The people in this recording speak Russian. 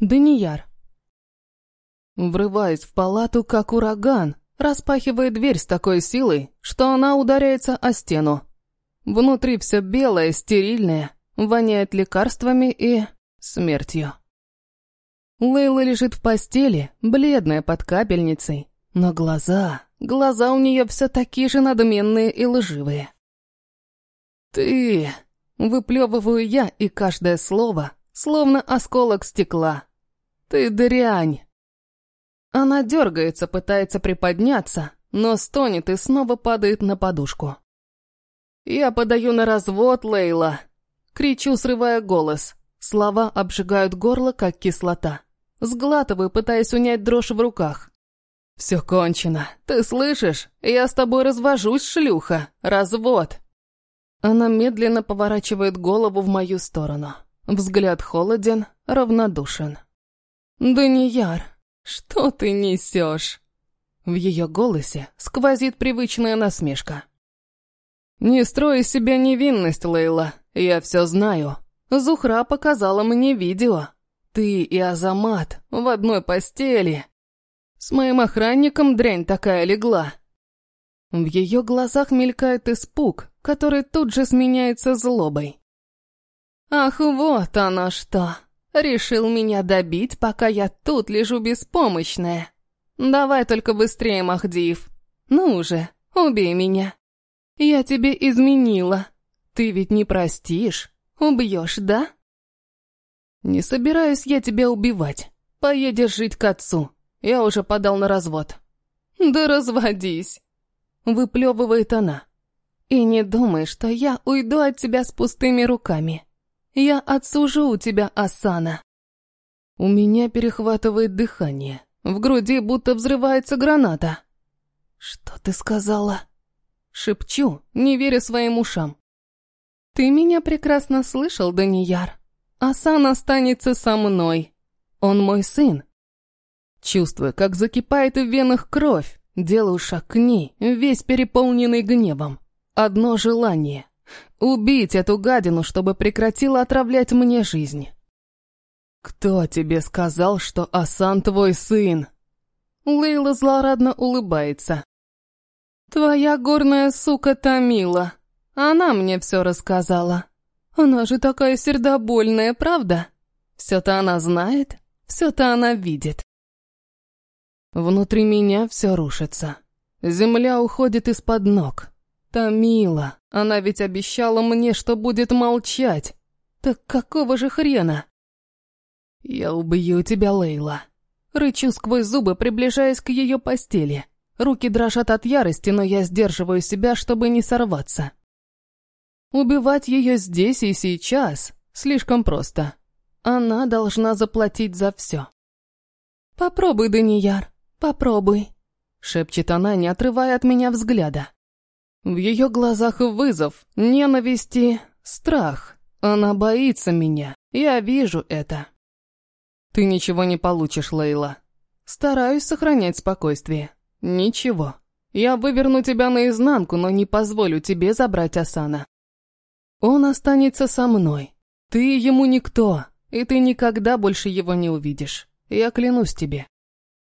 Данияр. Врываясь в палату, как ураган, распахивая дверь с такой силой, что она ударяется о стену. Внутри все белое, стерильное, воняет лекарствами и смертью. Лейла лежит в постели, бледная под капельницей, но глаза, глаза у нее все такие же надменные и лживые. «Ты...» — выплевываю я, и каждое слово, словно осколок стекла. «Ты дрянь!» Она дергается, пытается приподняться, но стонет и снова падает на подушку. «Я подаю на развод, Лейла!» Кричу, срывая голос. Слова обжигают горло, как кислота. Сглатываю, пытаясь унять дрожь в руках. «Все кончено. Ты слышишь? Я с тобой развожусь, шлюха. Развод!» Она медленно поворачивает голову в мою сторону. Взгляд холоден, равнодушен. «Данияр, что ты несешь?» В ее голосе сквозит привычная насмешка. «Не строй из себя невинность, Лейла. Я все знаю. Зухра показала мне видео. Ты и Азамат в одной постели. С моим охранником дрянь такая легла». В ее глазах мелькает испуг, который тут же сменяется злобой. «Ах, вот оно что! Решил меня добить, пока я тут лежу беспомощная. Давай только быстрее, Махдиев. Ну уже, убей меня. Я тебе изменила. Ты ведь не простишь, убьешь, да?» «Не собираюсь я тебя убивать. Поедешь жить к отцу. Я уже подал на развод». «Да разводись!» Выплевывает она. «И не думай, что я уйду от тебя с пустыми руками. Я отсужу у тебя Асана». У меня перехватывает дыхание. В груди будто взрывается граната. «Что ты сказала?» Шепчу, не веря своим ушам. «Ты меня прекрасно слышал, Данияр. Асан останется со мной. Он мой сын». Чувствуя, как закипает в венах кровь, делаю шаг к ней, весь переполненный гневом. Одно желание Убить эту гадину, чтобы прекратила отравлять мне жизнь. «Кто тебе сказал, что Асан твой сын?» Лейла злорадно улыбается. «Твоя горная сука Тамила. Она мне все рассказала. Она же такая сердобольная, правда? Все-то она знает, все-то она видит». Внутри меня все рушится. Земля уходит из-под ног. Тамила, она ведь обещала мне, что будет молчать. Так какого же хрена? Я убью тебя, Лейла. Рычу сквозь зубы, приближаясь к ее постели. Руки дрожат от ярости, но я сдерживаю себя, чтобы не сорваться. Убивать ее здесь и сейчас слишком просто. Она должна заплатить за все. «Попробуй, Данияр, попробуй», — шепчет она, не отрывая от меня взгляда. В ее глазах вызов, ненависти, страх. Она боится меня. Я вижу это. Ты ничего не получишь, Лейла. Стараюсь сохранять спокойствие. Ничего. Я выверну тебя наизнанку, но не позволю тебе забрать Асана. Он останется со мной. Ты ему никто, и ты никогда больше его не увидишь. Я клянусь тебе.